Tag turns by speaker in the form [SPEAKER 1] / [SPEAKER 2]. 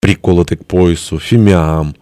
[SPEAKER 1] приколоти к поясу, фіміам,